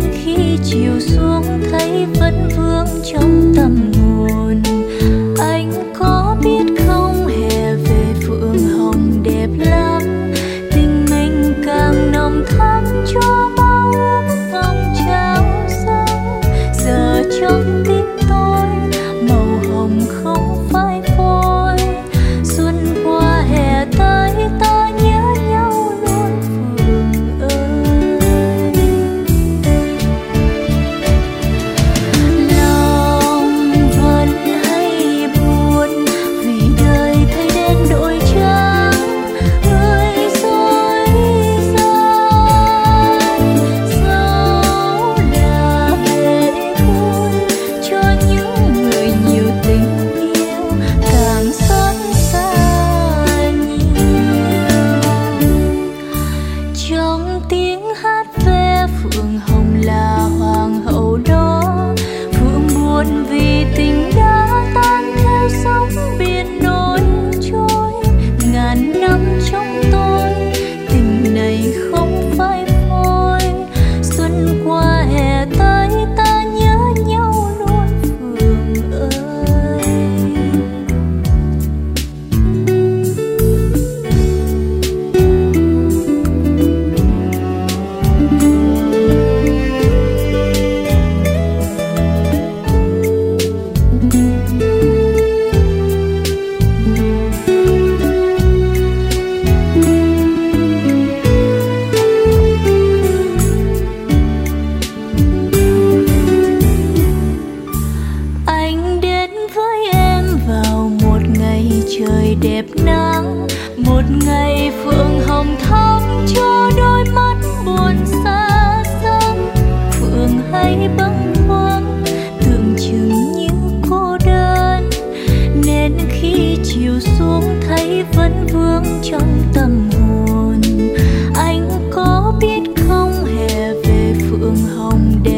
đến khi chiều xuống thấy vẫn vương trong tâm hồn. Anh có biết không? Hề về phượng hồng đẹp lắm. tiếng hát ve phượng hồng là chiều xuống thấy vẫn vương trong tâm hồn. Anh có biết không, hè về phượng hồng đẹp